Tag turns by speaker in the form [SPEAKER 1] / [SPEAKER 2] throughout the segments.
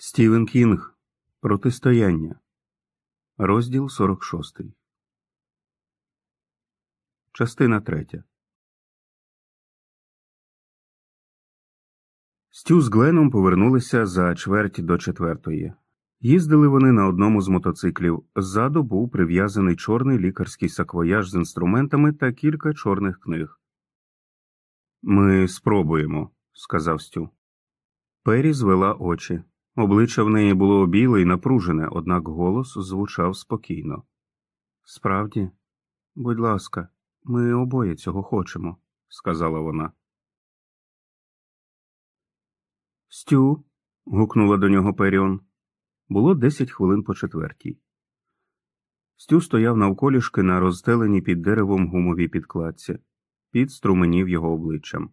[SPEAKER 1] Стівен Кінг Протистояння. Розділ 46. Частина 3. Стю з Гленом повернулися за чверть до четвертої. Їздили вони на одному з мотоциклів. Ззаду був прив'язаний чорний лікарський саквояж з інструментами та кілька чорних книг. Ми спробуємо, сказав Стю. Пері звела очі. Обличчя в неї було біле і напружене, однак голос звучав спокійно. Справді, будь ласка, ми обоє цього хочемо, сказала вона. Стю. гукнула до нього Періон. Було десять хвилин по четвертій. Стю стояв навколішки на розстеленій під деревом гумовій підкладці, піт струменів його обличчям.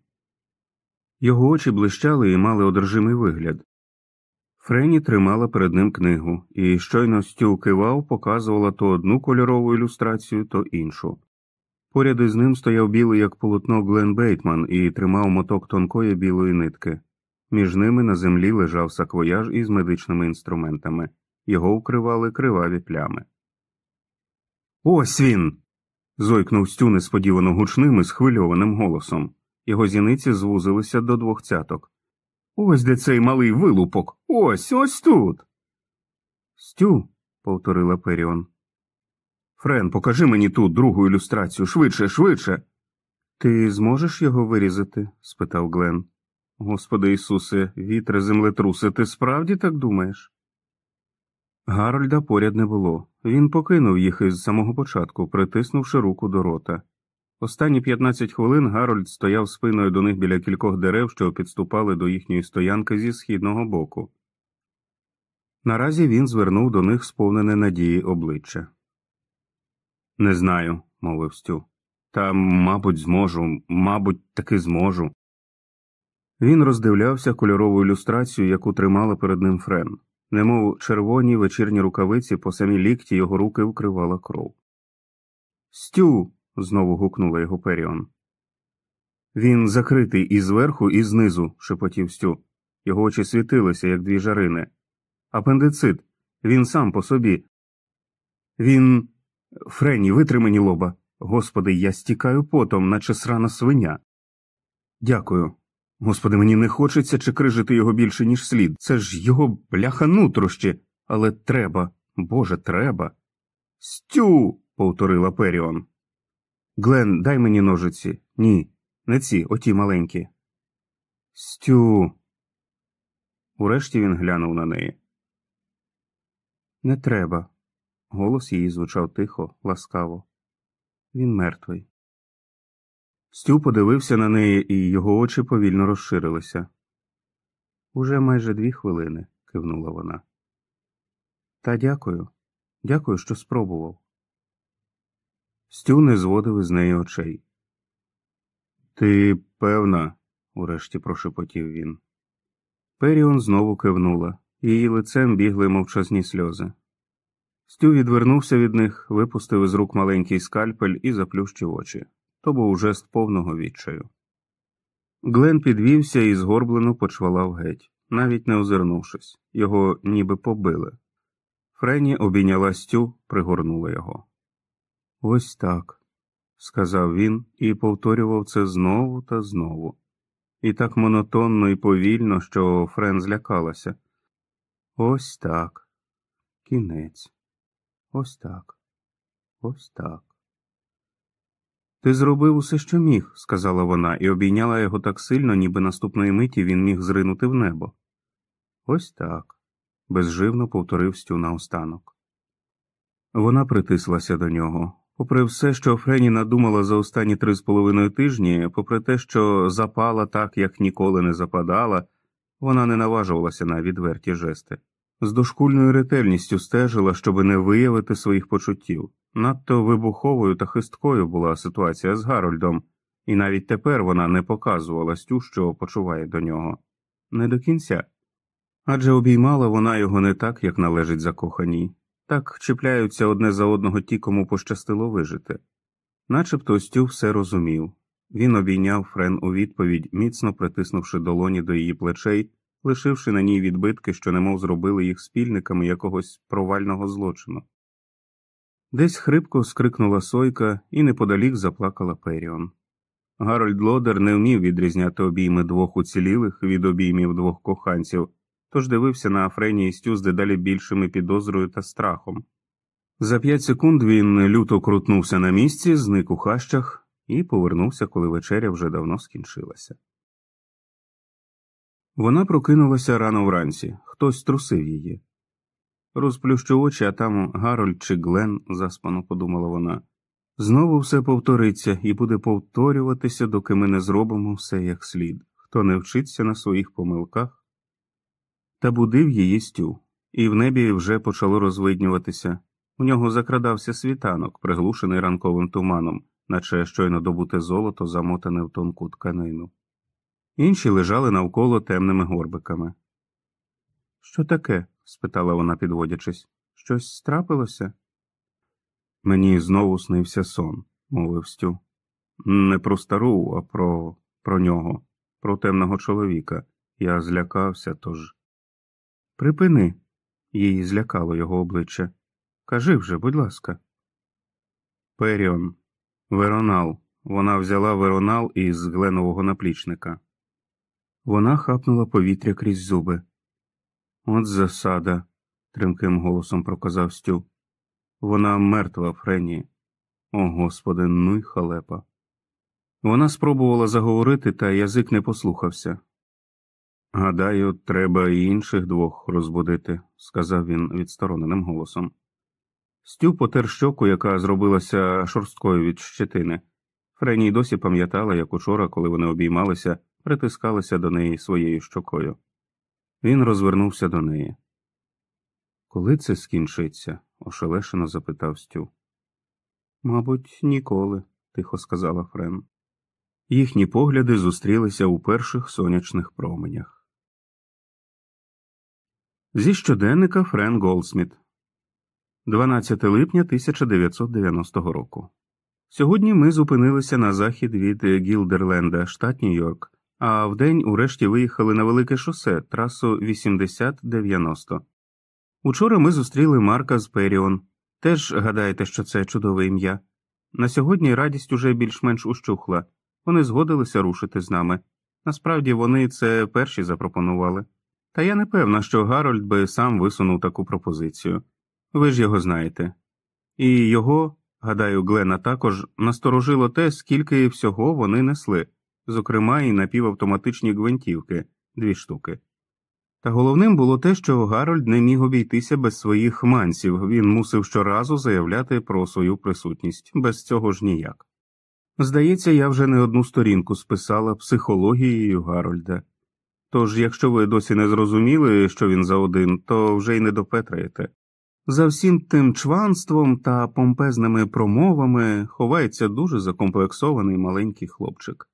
[SPEAKER 1] Його очі блищали і мали одержимий вигляд. Френі тримала перед ним книгу, і щойно Стю кивав, показувала то одну кольорову ілюстрацію, то іншу. Поряд із ним стояв білий, як полотно Глен Бейтман, і тримав моток тонкої білої нитки. Між ними на землі лежав саквояж із медичними інструментами, його вкривали криваві плями. Ось він. зойкнув Стю несподівано гучним і схвильованим голосом. Його зіниці звузилися до двох цяток. Ось де цей малий вилупок. Ось ось тут. Стю, повторила Періон. Френ, покажи мені тут другу ілюстрацію швидше, швидше. Ти зможеш його вирізати? спитав Глен. Господи Ісусе, вітре землетруси, ти справді так думаєш? Гарольда поряд не було. Він покинув їх із самого початку, притиснувши руку до рота. Останні 15 хвилин Гарольд стояв спиною до них біля кількох дерев, що підступали до їхньої стоянки зі східного боку. Наразі він звернув до них сповнене надії обличчя. Не знаю, мовив Стю. Та, мабуть, зможу, мабуть, таки зможу. Він роздивлявся кольорову ілюстрацію, яку тримала перед ним Френ, немов червоні вечірні рукавиці по самій лікті його руки вкривала кров. Стю знову гукнула його Періон. Він закритий і зверху, і знизу, шепотів Стю. Його очі світилися, як дві жарини. Апендицит, він сам по собі. Він. Френі, витри мені лоба. Господи, я стікаю потом, наче срана свиня. Дякую. Господи, мені не хочеться чекрижити його більше, ніж слід. Це ж його бляха нутрощі, але треба, Боже, треба. Стю. повторила Періон. Глен, дай мені ножиці. Ні, не ці, оті маленькі. Стю. Урешті він глянув на неї. Не треба. Голос її звучав тихо, ласкаво. Він мертвий. Стю подивився на неї, і його очі повільно розширилися. Уже майже дві хвилини, кивнула вона. Та дякую, дякую, що спробував. Стю не зводив із неї очей. Ти певна, урешті прошепотів він. Періон знову кивнула, її лицем бігли мовчазні сльози. Стю відвернувся від них, випустив із рук маленький скальпель і заплющив очі. То був жест повного відчаю. Глен підвівся і згорблено почвалав геть, навіть не озирнувшись, його ніби побили. Френі обійняла Стю, пригорнула його. Ось так, сказав він і повторював це знову та знову, і так монотонно і повільно, що Френ злякалася. Ось так, кінець, ось так, ось так. Ти зробив усе, що міг, сказала вона, і обійняла його так сильно, ніби наступної миті він міг зринути в небо. Ось так, безживно повторив Стю наостанок. Вона притислася до нього. Попри все, що Френі надумала за останні три з половиною тижні, попри те, що запала так, як ніколи не западала, вона не наважувалася на відверті жести. З дошкульною ретельністю стежила, щоби не виявити своїх почуттів. Надто вибуховою та хисткою була ситуація з Гарольдом, і навіть тепер вона не показувала Стю, що почуває до нього. Не до кінця. Адже обіймала вона його не так, як належить закоханій. Так чіпляються одне за одного ті, кому пощастило вижити. Начебто Стю все розумів. Він обійняв Френ у відповідь, міцно притиснувши долоні до її плечей, лишивши на ній відбитки, що немов зробили їх спільниками якогось провального злочину. Десь хрипко скрикнула сойка і неподалік заплакала Періон. Гарольд Лодер не вмів відрізняти обійми двох уцілілих від обіймів двох коханців, тож дивився на Афрені і Стю з дедалі більшими підозрою та страхом. За п'ять секунд він люто крутнувся на місці, зник у хащах і повернувся, коли вечеря вже давно скінчилася. Вона прокинулася рано вранці, хтось трусив її. Розплющу очі, а там Гарольд чи Глен, заспано подумала вона. Знову все повториться і буде повторюватися, доки ми не зробимо все як слід, хто не вчиться на своїх помилках. Та будив її стю, і в небі вже почало розвиднюватися. У нього закрадався світанок, приглушений ранковим туманом, наче щойно добуте золото, замотане в тонку тканину. Інші лежали навколо темними горбиками. Що таке? спитала вона, підводячись. Щось страпилося? Мені знову снився сон, мовив Стю. Не про стару, а про про нього, про темного чоловіка. Я злякався, тож. Припини, її злякало його обличчя. Кажи вже, будь ласка. Періон, Веронал. Вона взяла Веронал із гленового наплічника. Вона хапнула повітря крізь зуби. От засада, тримким голосом проказав Стю. Вона мертва, Френі. О господи, ну й халепа. Вона спробувала заговорити, та язик не послухався. Гадаю, треба і інших двох розбудити, сказав він відстороненим голосом. Стю потер щоку, яка зробилася шорсткою від щетини. Френі досі пам'ятала, як учора, коли вони обіймалися, притискалися до неї своєю щокою. Він розвернувся до неї. Коли це скінчиться? ошелешено запитав Стю. Мабуть, ніколи, тихо сказала Френ. Їхні погляди зустрілися у перших сонячних променях. Зі щоденника Френ Голдсміт 12 липня 1990 року. Сьогодні ми зупинилися на захід від Гілдерленда, штат Нью-Йорк, а вдень урешті виїхали на велике шосе трасу 80-90. Учора ми зустріли Марка з Періон. Теж гадаєте, що це чудове ім'я. На сьогодні радість уже більш-менш ущухла. Вони згодилися рушити з нами. Насправді вони це перші запропонували. Та я не певна, що Гарольд би сам висунув таку пропозицію. Ви ж його знаєте. І його, гадаю, Глена також насторожило те, скільки всього вони несли, зокрема і напівавтоматичні гвинтівки дві штуки. Та головним було те, що Гарольд не міг обійтися без своїх мансів, він мусив щоразу заявляти про свою присутність, без цього ж ніяк. Здається, я вже не одну сторінку списала психологією Гарольда. Тож, якщо ви досі не зрозуміли, що він за один, то вже й не допетраєте. За всім тим чванством та помпезними промовами ховається дуже закомплексований маленький хлопчик.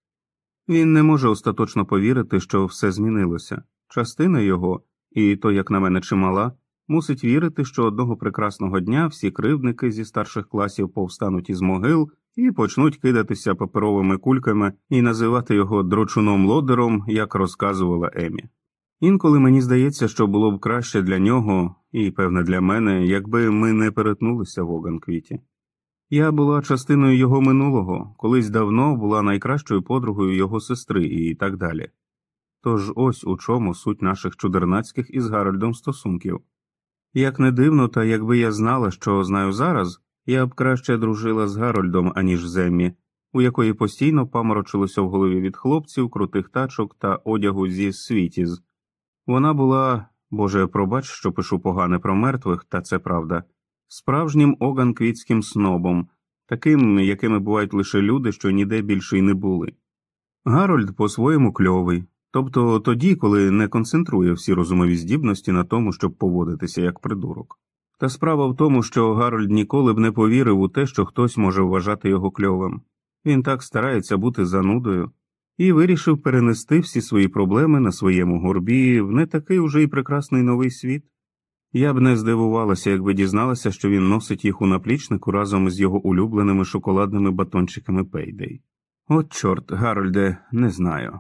[SPEAKER 1] Він не може остаточно повірити, що все змінилося. Частина його, і то, як на мене, чимала, мусить вірити, що одного прекрасного дня всі кривдники зі старших класів повстануть із могил і почнуть кидатися паперовими кульками і називати його дрочуном лодером, як розказувала Емі. Інколи мені здається, що було б краще для нього і, певне, для мене, якби ми не перетнулися в Оганквіті. Я була частиною його минулого, колись давно була найкращою подругою його сестри і так далі. Тож ось у чому суть наших чудернацьких із Гарольдом стосунків. Як не дивно, та якби я знала, що знаю зараз, я б краще дружила з Гарольдом, аніж з Еммі, у якої постійно паморочилося в голові від хлопців, крутих тачок та одягу зі світіз. Вона була, Боже, пробач, що пишу погане про мертвих, та це правда, справжнім оганквітським снобом, таким, якими бувають лише люди, що ніде більше й не були. Гарольд по-своєму кльовий, тобто тоді, коли не концентрує всі розумові здібності на тому, щоб поводитися як придурок. Та справа в тому, що Гарольд ніколи б не повірив у те, що хтось може вважати його кльовим. Він так старається бути занудою і вирішив перенести всі свої проблеми на своєму горбі в не такий уже й прекрасний новий світ. Я б не здивувалася, якби дізналася, що він носить їх у наплічнику разом з його улюбленими шоколадними батончиками Пейдей. От, чорт, Гарольде, не знаю.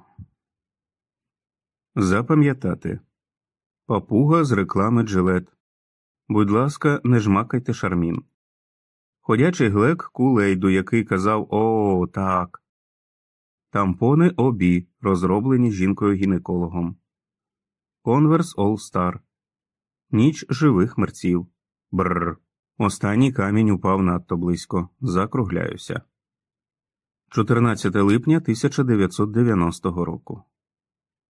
[SPEAKER 1] Запам'ятати Папуга з реклами джилет. Будь ласка, не жмакайте шармін. Ходячий глек кулейду, який казав О, так. Тампони обі, розроблені жінкою гінекологом. Конверс All Star. Ніч живих мерців. Бррр. Останній камінь упав надто близько. Закругляюся. 14 липня 1990 року.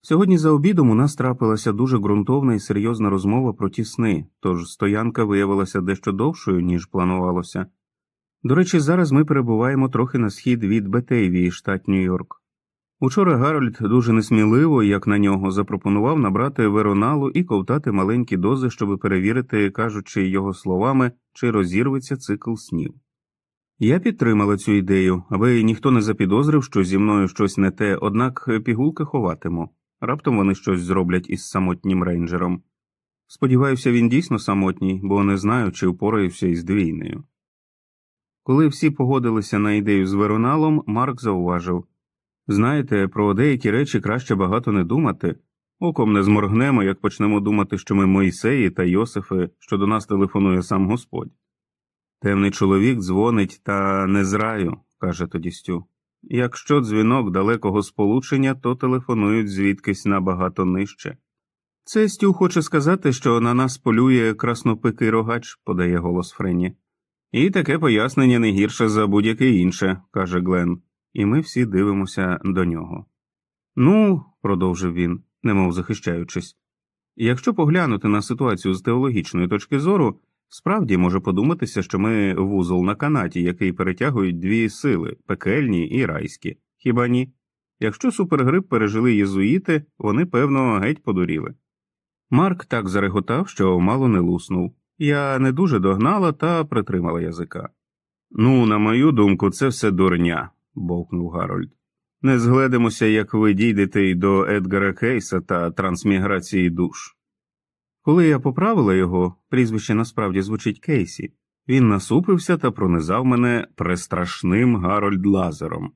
[SPEAKER 1] Сьогодні за обідом у нас трапилася дуже ґрунтовна і серйозна розмова про ті сни, тож стоянка виявилася дещо довшою, ніж планувалося. До речі, зараз ми перебуваємо трохи на схід від Бетейвії, штат Нью-Йорк. Учора Гарольд дуже несміливо, як на нього, запропонував набрати вероналу і ковтати маленькі дози, щоб перевірити, кажучи його словами, чи розірветься цикл снів. Я підтримала цю ідею, аби ніхто не запідозрив, що зі мною щось не те, однак пігулки ховатиму. Раптом вони щось зроблять із самотнім рейнджером. Сподіваюся, він дійсно самотній, бо не знаю, чи впораюся із двійнею. Коли всі погодилися на ідею з Вероналом, Марк зауважив знаєте, про деякі речі краще багато не думати, оком не зморгнемо, як почнемо думати, що ми Моїсеї та Йосифи, що до нас телефонує сам Господь. Темний чоловік дзвонить та не з раю, каже тоді Стю. Якщо дзвінок далекого сполучення, то телефонують звідкись набагато нижче. Це Стю хоче сказати, що на нас полює краснопикий рогач, подає голос Френні. І таке пояснення не гірше за будь-яке інше, каже Глен, і ми всі дивимося до нього. Ну, продовжив він, немов захищаючись, якщо поглянути на ситуацію з теологічної точки зору, справді може подуматися, що ми вузол на канаті, який перетягують дві сили пекельні і райські. Хіба ні? Якщо супергрип пережили єзуїти, вони, певно, геть подуріли. Марк так зареготав, що мало не луснув. Я не дуже догнала та притримала язика. Ну, на мою думку, це все дурня, бовкнув Гарольд. Не згледимося, як ви дійдете й до Едгара Кейса та трансміграції душ. Коли я поправила його, прізвище насправді звучить Кейсі, він насупився та пронизав мене престрашним Гарольд Лазером.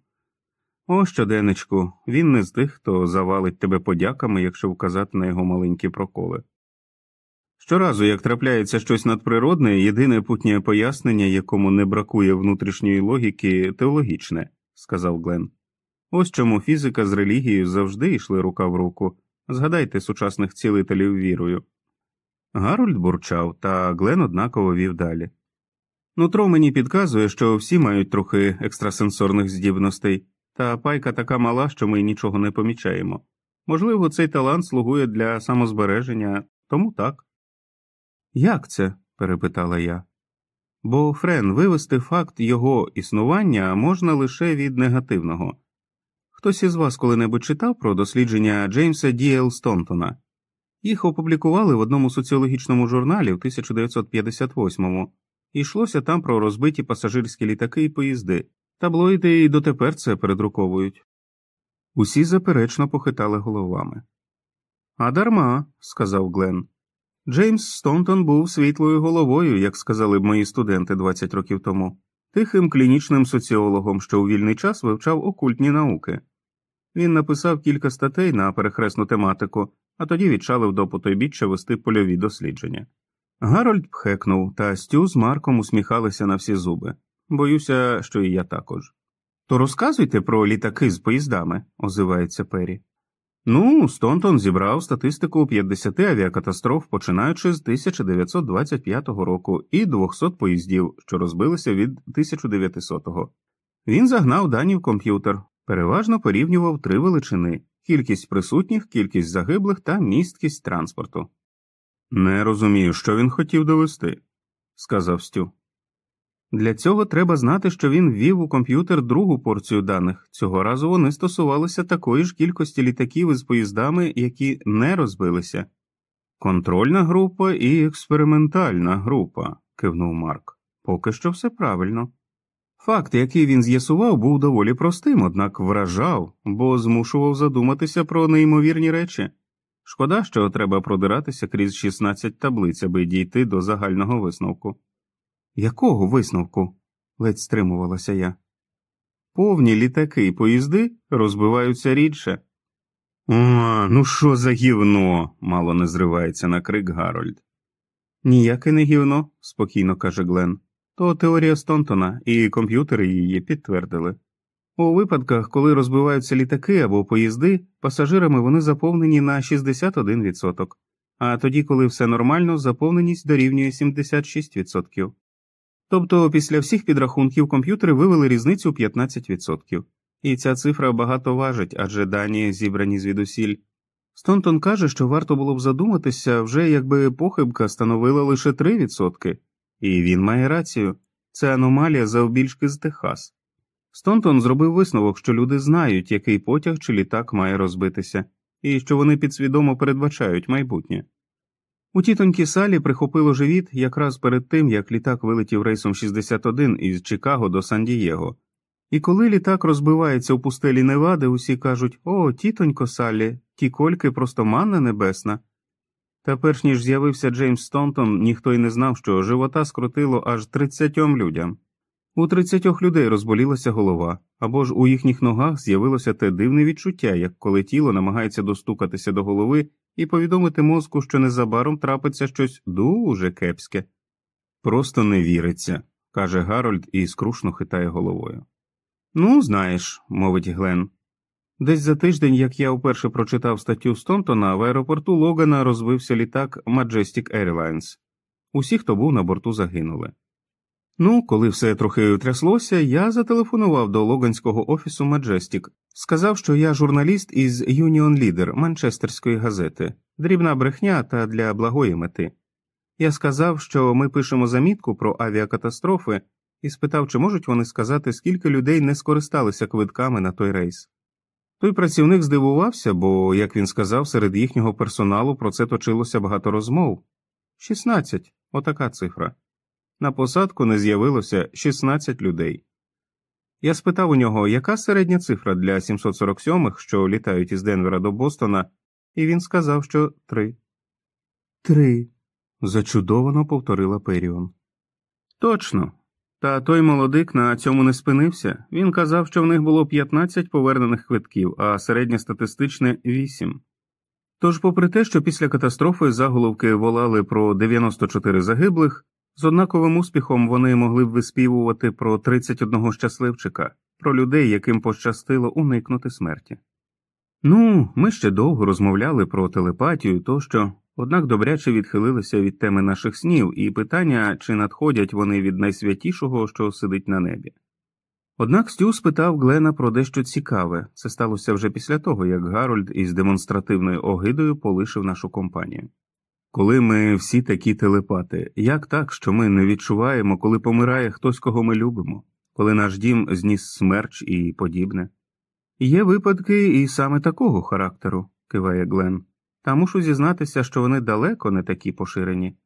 [SPEAKER 1] О, щоденечку, він не з тих, хто завалить тебе подяками, якщо вказати на його маленькі проколи. Щоразу, як трапляється щось надприродне, єдине путнє пояснення, якому не бракує внутрішньої логіки, теологічне, сказав Глен. Ось чому фізика з релігією завжди йшли рука в руку. Згадайте сучасних цілителів вірою. Гарольд бурчав, та Глен однаково вів далі. Нутро мені підказує, що всі мають трохи екстрасенсорних здібностей, та пайка така мала, що ми нічого не помічаємо. Можливо, цей талант слугує для самозбереження, тому так. Як це? перепитала я. Бо, Френ, вивести факт його існування можна лише від негативного. Хтось із вас коли-небудь читав про дослідження Джеймса Діел Стонтона? Їх опублікували в одному соціологічному журналі в 1958-му, і йшлося там про розбиті пасажирські літаки і поїзди. Таблоїди і дотепер це передруковують. Усі заперечно похитали головами. А дарма, сказав Глен. Джеймс Стонтон був світлою головою, як сказали б мої студенти 20 років тому, тихим клінічним соціологом, що у вільний час вивчав окультні науки. Він написав кілька статей на перехресну тематику, а тоді відчалив до потойбіччя вести польові дослідження. Гарольд пхекнув, та Стю з Марком усміхалися на всі зуби. Боюся, що і я також. То розказуйте про літаки з поїздами, озивається Пері. Ну, Стонтон зібрав статистику 50 авіакатастроф, починаючи з 1925 року, і 200 поїздів, що розбилися від 1900-го. Він загнав дані в комп'ютер, переважно порівнював три величини кількість присутніх, кількість загиблих та місткість транспорту. Не розумію, що він хотів довести, сказав Стю. Для цього треба знати, що він ввів у комп'ютер другу порцію даних. Цього разу вони стосувалися такої ж кількості літаків із поїздами, які не розбилися. Контрольна група і експериментальна група, кивнув Марк. Поки що все правильно. Факт, який він з'ясував, був доволі простим, однак вражав, бо змушував задуматися про неймовірні речі. Шкода, що треба продиратися крізь 16 таблиць, аби дійти до загального висновку. Якого висновку? ледь стримувалася я. Повні літаки і поїзди розбиваються рідше. О, ну що за гівно? мало не зривається на крик Гарольд. Ніяке не гівно, спокійно каже Глен. То теорія Стонтона, і комп'ютери її підтвердили. У випадках, коли розбиваються літаки або поїзди, пасажирами вони заповнені на 61%, а тоді, коли все нормально, заповненість дорівнює 76%. Тобто після всіх підрахунків комп'ютери вивели різницю 15%. І ця цифра багато важить, адже дані зібрані звідусіль. Стонтон каже, що варто було б задуматися, вже якби похибка становила лише 3%. І він має рацію це аномалія завбільшки з Техас. Стонтон зробив висновок, що люди знають, який потяг чи літак має розбитися, і що вони підсвідомо передбачають майбутнє. У тітоньки Салі прихопило живіт якраз перед тим, як літак вилетів рейсом 61 із Чикаго до Сан-Дієго. І коли літак розбивається у пустелі Невади, усі кажуть О, тітонько Саллі, ті кольки просто манна небесна. Та перш ніж з'явився Джеймс Стонтон, ніхто й не знав, що живота скрутило аж 30 людям. У 30 людей розболілася голова, або ж у їхніх ногах з'явилося те дивне відчуття, як коли тіло намагається достукатися до голови і повідомити мозку, що незабаром трапиться щось дуже кепське. Просто не віриться, каже Гарольд і скрушно хитає головою. Ну, знаєш, мовить Глен. Десь за тиждень, як я вперше прочитав статтю Стонтона, в аеропорту Логана розвився літак Majestic Airlines. Усі, хто був на борту, загинули. Ну, коли все трохи тряслося, я зателефонував до логанського офісу Majestic, сказав, що я журналіст із Union Leader Манчестерської газети, дрібна брехня та для благої мети. Я сказав, що ми пишемо замітку про авіакатастрофи і спитав, чи можуть вони сказати, скільки людей не скористалися квитками на той рейс. Той працівник здивувався, бо, як він сказав, серед їхнього персоналу про це точилося багато розмов 16, отака цифра. На посадку не з'явилося 16 людей. Я спитав у нього, яка середня цифра для 747-х, що літають із Денвера до Бостона, і він сказав, що три. Три. зачудовано повторила Періон. Точно. Та той молодик на цьому не спинився. Він казав, що в них було 15 повернених квитків, а середнє статистичне 8. Тож, попри те, що після катастрофи заголовки волали про 94 загиблих, з однаковим успіхом вони могли б виспівувати про 31 щасливчика, про людей, яким пощастило уникнути смерті. Ну, ми ще довго розмовляли про телепатію тощо, однак добряче відхилилися від теми наших снів і питання, чи надходять вони від найсвятішого, що сидить на небі. Однак Стю спитав Глена про дещо цікаве це сталося вже після того, як Гарольд із демонстративною огидою полишив нашу компанію. Коли ми всі такі телепати, як так, що ми не відчуваємо, коли помирає хтось, кого ми любимо, коли наш дім зніс смерч і подібне? Є випадки і саме такого характеру, киває Глен, та мушу зізнатися, що вони далеко не такі поширені,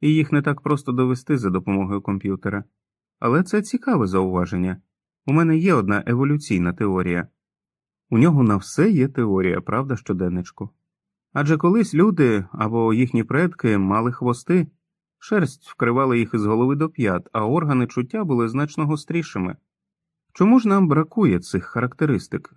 [SPEAKER 1] і їх не так просто довести за допомогою комп'ютера. Але це цікаве зауваження. У мене є одна еволюційна теорія. У нього на все є теорія, правда, щоденничку. Адже колись люди або їхні предки мали хвости, шерсть вкривала їх із голови до п'ят, а органи чуття були значно гострішими. Чому ж нам бракує цих характеристик?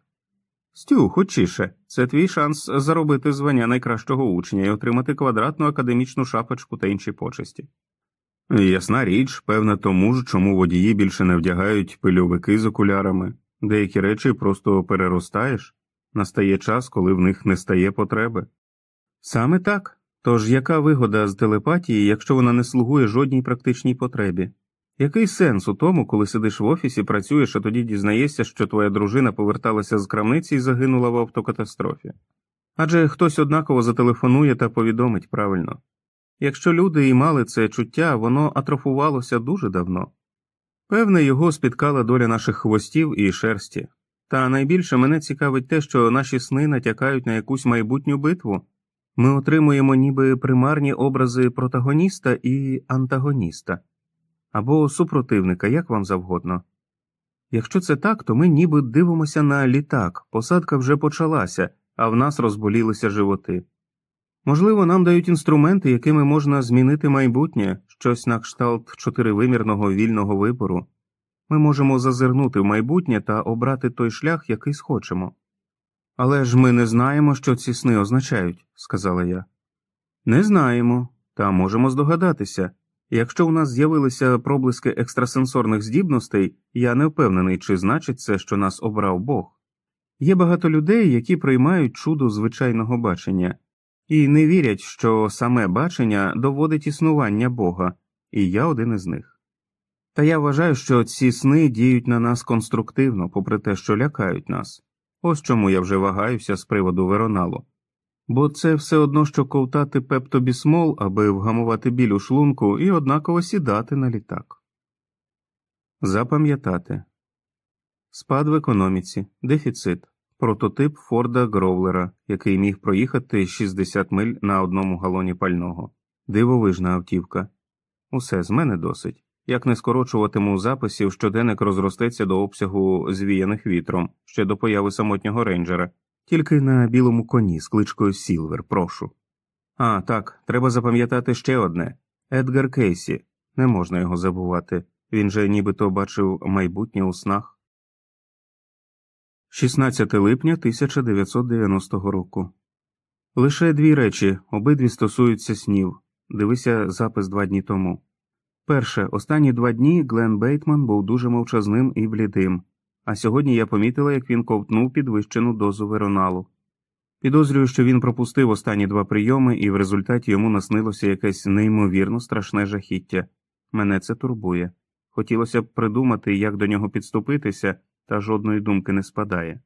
[SPEAKER 1] Стю, хочіше, це твій шанс заробити звання найкращого учня і отримати квадратну академічну шапочку та інші почесті. Ясна річ, певна тому ж, чому водії більше не вдягають пильовики з окулярами, деякі речі просто переростаєш, настає час, коли в них не стає потреби. Саме так. Тож яка вигода з телепатії, якщо вона не слугує жодній практичній потребі? Який сенс у тому, коли сидиш в офісі, працюєш, а тоді дізнаєшся, що твоя дружина поверталася з крамниці і загинула в автокатастрофі? Адже хтось однаково зателефонує та повідомить правильно. Якщо люди і мали це чуття, воно атрофувалося дуже давно. Певне, його спіткала доля наших хвостів і шерсті, та найбільше мене цікавить те, що наші сни натякають на якусь майбутню битву. Ми отримуємо ніби примарні образи протагоніста і антагоніста або супротивника, як вам завгодно. Якщо це так, то ми ніби дивимося на літак, посадка вже почалася, а в нас розболілися животи. Можливо, нам дають інструменти, якими можна змінити майбутнє, щось на кшталт чотиривимірного вільного вибору. Ми можемо зазирнути в майбутнє та обрати той шлях, який схочемо. Але ж ми не знаємо, що ці сни означають, сказала я. Не знаємо, та можемо здогадатися. Якщо у нас з'явилися проблиски екстрасенсорних здібностей, я не впевнений, чи значить це, що нас обрав Бог. Є багато людей, які приймають чудо звичайного бачення, і не вірять, що саме бачення доводить існування Бога, і я один із них. Та я вважаю, що ці сни діють на нас конструктивно, попри те, що лякають нас. Ось чому я вже вагаюся з приводу вероналу. Бо це все одно, що ковтати пептобісмол, аби вгамувати біль у шлунку, і однаково сідати на літак. Запам'ятати спад в економіці, дефіцит, прототип Форда Гровлера, який міг проїхати 60 миль на одному галоні пального, дивовижна автівка. Усе з мене досить. Як не скорочуватиму записів, щоденник розростеться до обсягу звіяних вітром ще до появи самотнього рейнджера, тільки на білому коні з кличкою Сілвер, прошу. А, так, треба запам'ятати ще одне Едгар Кейсі. Не можна його забувати. Він же нібито бачив майбутнє у снах. 16 липня 1990 року. Лише дві речі, обидві стосуються снів. Дивися запис два дні тому. Перше, останні два дні Глен Бейтман був дуже мовчазним і блідим, а сьогодні я помітила, як він ковтнув підвищену дозу вероналу. Підозрюю, що він пропустив останні два прийоми, і в результаті йому наснилося якесь неймовірно страшне жахіття. Мене це турбує. Хотілося б придумати, як до нього підступитися, та жодної думки не спадає.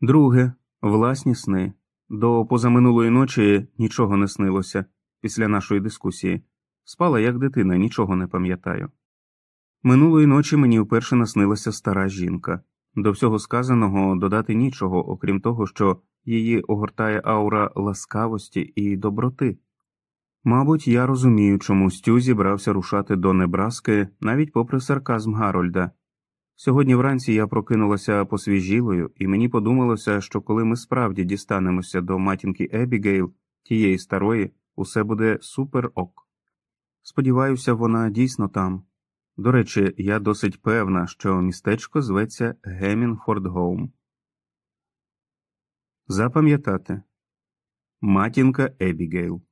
[SPEAKER 1] Друге, власні сни. До позаминулої ночі нічого не снилося після нашої дискусії. Спала як дитина, нічого не пам'ятаю. Минулої ночі мені вперше наснилася стара жінка. До всього сказаного додати нічого, окрім того, що її огортає аура ласкавості і доброти. Мабуть, я розумію, чому Стю зібрався рушати до Небраски навіть попри сарказм Гарольда. Сьогодні вранці я прокинулася посвіжілою, і мені подумалося, що коли ми справді дістанемося до матінки Ебігейл, тієї старої, усе буде супер ok. Сподіваюся, вона дійсно там. До речі, я досить певна, що містечко зветься Гемінґфорд-Гоум. Запам'ятати Матінка Ебігейл